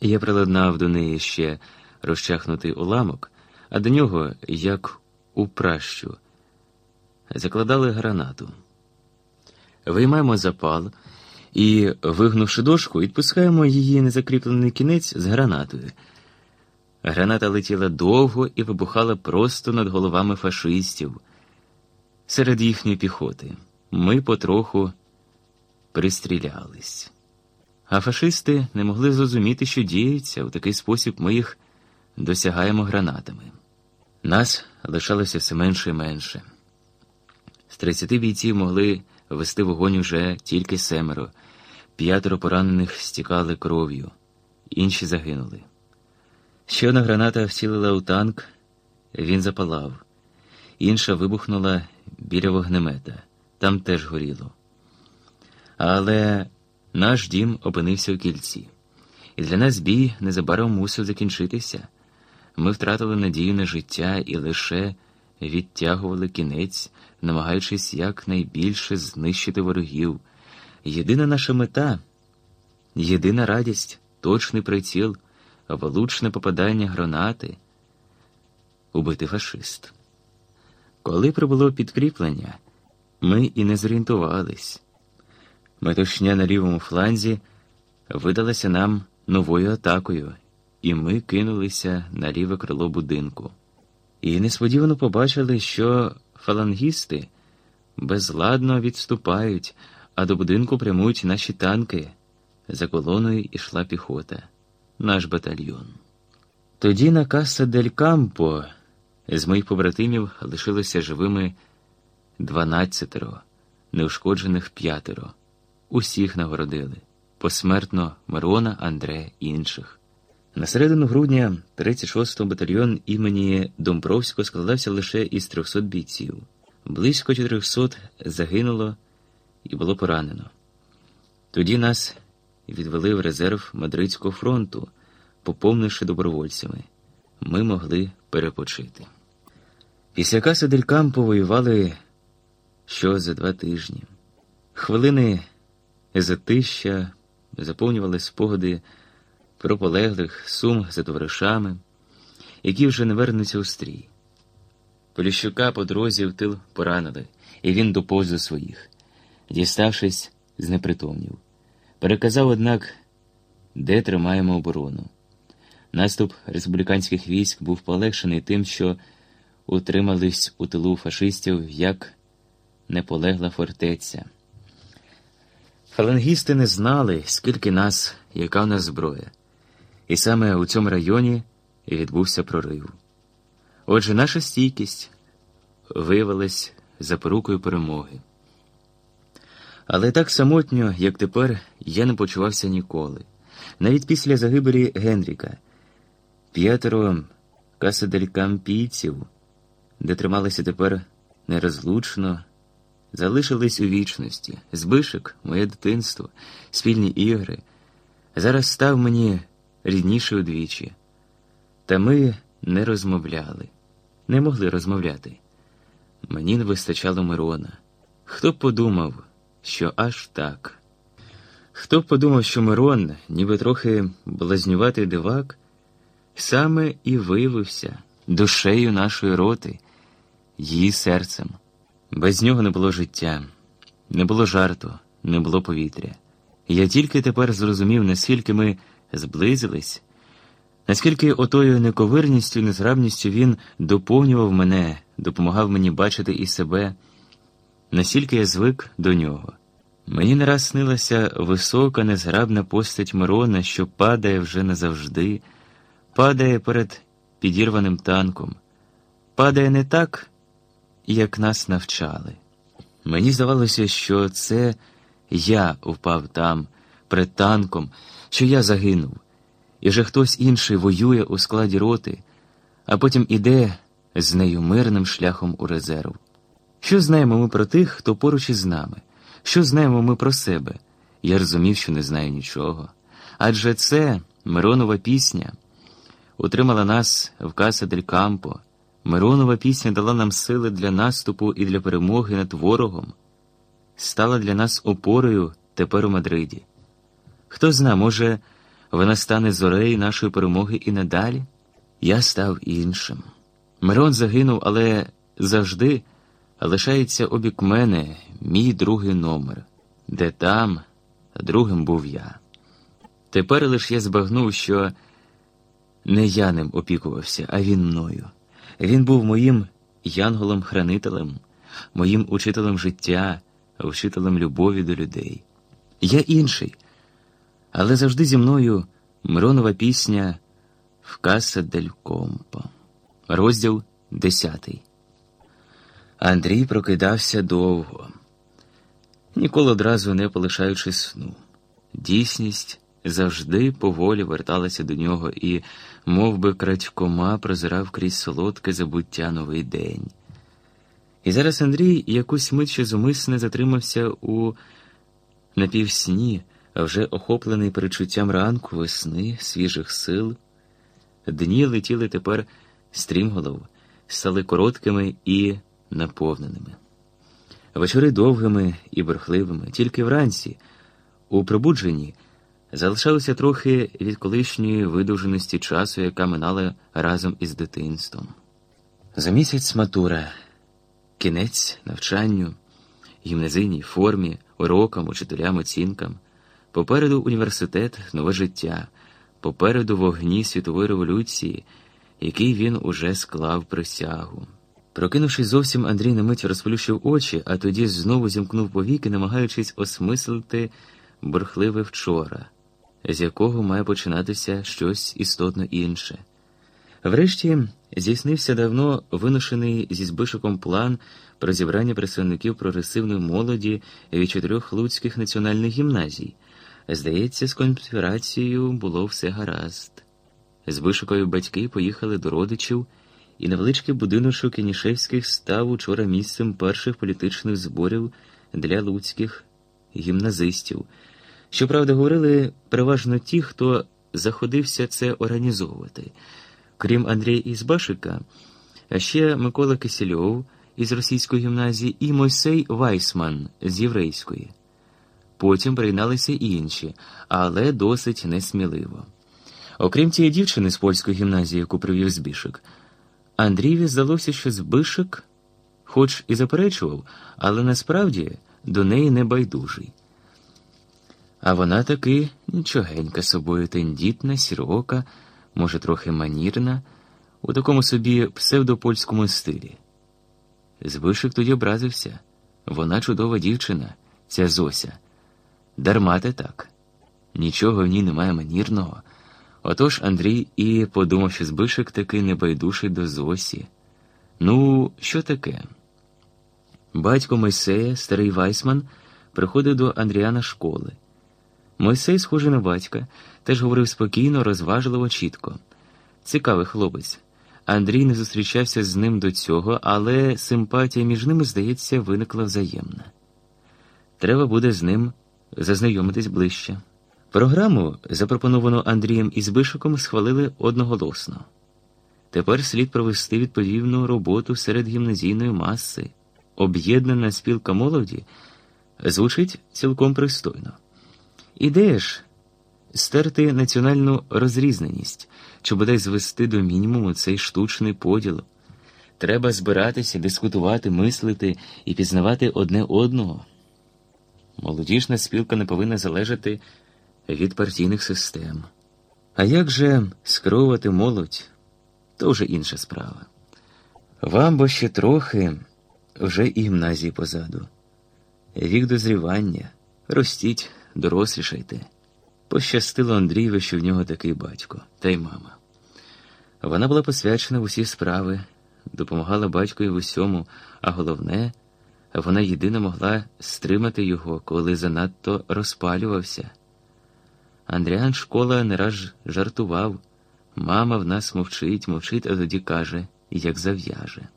Я приладнав до неї ще розчахнутий уламок, а до нього, як у пращу, закладали гранату. Виймаємо запал і, вигнувши дошку, відпускаємо її незакріплений кінець з гранатою. Граната летіла довго і вибухала просто над головами фашистів серед їхньої піхоти. Ми потроху пристрілялись. А фашисти не могли зрозуміти, що діється, у такий спосіб ми їх досягаємо гранатами. Нас лишалося все менше і менше. З 30 бійців могли вести вогонь уже тільки семеро, п'ятеро поранених стікали кров'ю, інші загинули. Ще одна граната вцілила у танк, він запалав, інша вибухнула біля вогнемета, там теж горіло. Але наш дім опинився у кільці, і для нас бій незабаром мусив закінчитися. Ми втратили надію на життя і лише відтягували кінець, намагаючись якнайбільше знищити ворогів. Єдина наша мета, єдина радість, точний приціл, влучне попадання гранати убити фашист. Коли прибуло підкріплення, ми і не зорієнтувались. Метушня на лівому фланзі видалася нам новою атакою, і ми кинулися на ліве крило будинку. І несподівано побачили, що фалангісти безладно відступають, а до будинку прямують наші танки. За колоною йшла піхота, наш батальйон. Тоді на Каса дель Кампо з моїх побратимів лишилося живими дванадцятеро, неушкоджених п'ятеро. Усіх нагородили посмертно Мирона, Андре і інших. На середину грудня 36-го батальйон імені Домбровського складався лише із 300 бійців. Близько 400 загинуло і було поранено. Тоді нас відвели в резерв Мадридського фронту, поповнивши добровольцями. Ми могли перепочити. Після Каса дель Кампо воювали що за два тижні. Хвилини затища заповнювали спогади про полеглих сум за товаришами, які вже не вернуться у стрій. Поліщука по дорозі в тил поранили, і він доповз до своїх, діставшись, знепритомнів. Переказав, однак, де тримаємо оборону. Наступ республіканських військ був полегшений тим, що утримались у тилу фашистів як неполегла фортеця. Фалангісти не знали, скільки нас, яка в нас зброя, і саме у цьому районі відбувся прорив. Отже, наша стійкість виявилась запорукою перемоги. Але так самотньо, як тепер, я не почувався ніколи. Навіть після загибелі Генріка, п'ятеро касаделькампійців, де трималися тепер нерозлучно, залишились у вічності. Збишек, моє дитинство, спільні ігри, зараз став мені рідніше удвічі. Та ми не розмовляли, не могли розмовляти. Мені не вистачало Мирона. Хто б подумав, що аж так? Хто б подумав, що Мирон, ніби трохи блазнюватий дивак, саме і виявився душею нашої роти, її серцем. Без нього не було життя, не було жарту, не було повітря. Я тільки тепер зрозумів, наскільки ми зблизились, наскільки отою нековирністю незграбністю він доповнював мене, допомагав мені бачити і себе, наскільки я звик до нього. Мені не раз снилася висока, незграбна постать Мирона, що падає вже назавжди, падає перед підірваним танком, падає не так як нас навчали. Мені здавалося, що це я впав там, перед танком, що я загинув, і вже хтось інший воює у складі роти, а потім іде з нею мирним шляхом у резерв. Що знаємо ми про тих, хто поруч із нами? Що знаємо ми про себе? Я розумів, що не знаю нічого. Адже це Миронова пісня утримала нас в Каса дель Кампо, Миронова пісня дала нам сили для наступу і для перемоги над ворогом, стала для нас опорою тепер у Мадриді. Хто зна, може, вона стане зорею нашої перемоги і надалі. Я став іншим. Мирон загинув, але завжди лишається обік мене мій другий номер, де там другим був я. Тепер лиш я збагнув, що не я ним опікувався, а він мною. Він був моїм янголом-хранителем, моїм учителем життя, вчителем любові до людей. Я інший, але завжди зі мною Миронова пісня в Каса дель Компо. Розділ десятий. Андрій прокидався довго, ніколи одразу не полишаючи сну. Дійсність завжди поволі верталася до нього і, мов би, крадькома прозирав крізь солодке забуття новий день. І зараз Андрій якусь мить ще зумисне затримався у напівсні, а вже охоплений перечуттям ранку, весни, свіжих сил. Дні летіли тепер стрімголов, стали короткими і наповненими. Вечори довгими і бурхливими, тільки вранці, у пробудженні, залишалося трохи від колишньої видовженості часу, яка минала разом із дитинством. За місяць матура, кінець навчанню, гімназійній формі, урокам, учителям, оцінкам, попереду університет, нове життя, попереду вогні світової революції, який він уже склав присягу. Прокинувшись зовсім, Андрій на мить розплющив очі, а тоді знову зімкнув повіки, намагаючись осмислити бурхливе вчора, з якого має починатися щось істотно інше. Врешті здійснився давно виношений зі збишиком план про зібрання представників прогресивної молоді від чотирьох луцьких національних гімназій. Здається, з конспірацією було все гаразд. З Вишикою батьки поїхали до родичів, і невеличкий будиночок Кінішевських став учора місцем перших політичних зборів для луцьких гімназистів. Щоправда, говорили переважно ті, хто заходився це організовувати. Крім Андрія Ізбашика, ще Микола Кисельов із російської гімназії і Мойсей Вайсман з єврейської. Потім приєдналися і інші, але досить несміливо. Окрім цієї дівчини з польської гімназії, яку привів Збішик, Андрієві здалося, що Збишик, хоч і заперечував, але насправді до неї не байдужий. А вона таки нічогенька собою тендітна, сірока, може, трохи манірна, у такому собі псевдопольському стилі. Збишик тоді образився. Вона чудова дівчина, ця Зося. Дарма те так. Нічого в ній немає манірного. Отож Андрій і подумав, що Збишик таки небайдужий до Зосі. Ну, що таке? Батько Мойсея, старий Вайсман, приходив до Андріана школи. Мойсей, схожий на батька, теж говорив спокійно, розважливо, чітко. Цікавий хлопець. Андрій не зустрічався з ним до цього, але симпатія між ними, здається, виникла взаємна. Треба буде з ним зазнайомитись ближче. Програму, запропоновану Андрієм і Збишиком, схвалили одноголосно. Тепер слід провести відповідну роботу серед гімназійної маси. Об'єднана спілка молоді звучить цілком пристойно. Ідея ж стерти національну розрізненість, чи бодай звести до мінімуму цей штучний поділ. Треба збиратися, дискутувати, мислити і пізнавати одне одного. Молодіжна спілка не повинна залежати від партійних систем. А як же скеровувати молодь, то вже інша справа. Вам бо ще трохи вже і гімназії позаду. Вік дозрівання, ростіть, дорослішайте. Пощастило Андрієві, що в нього такий батько, та й мама. Вона була посвячена в усі справи, допомагала батькові в усьому, а головне, вона єдина могла стримати його, коли занадто розпалювався. Андріан школа не раз жартував. Мама в нас мовчить, мовчить, а тоді каже, як зав'яже.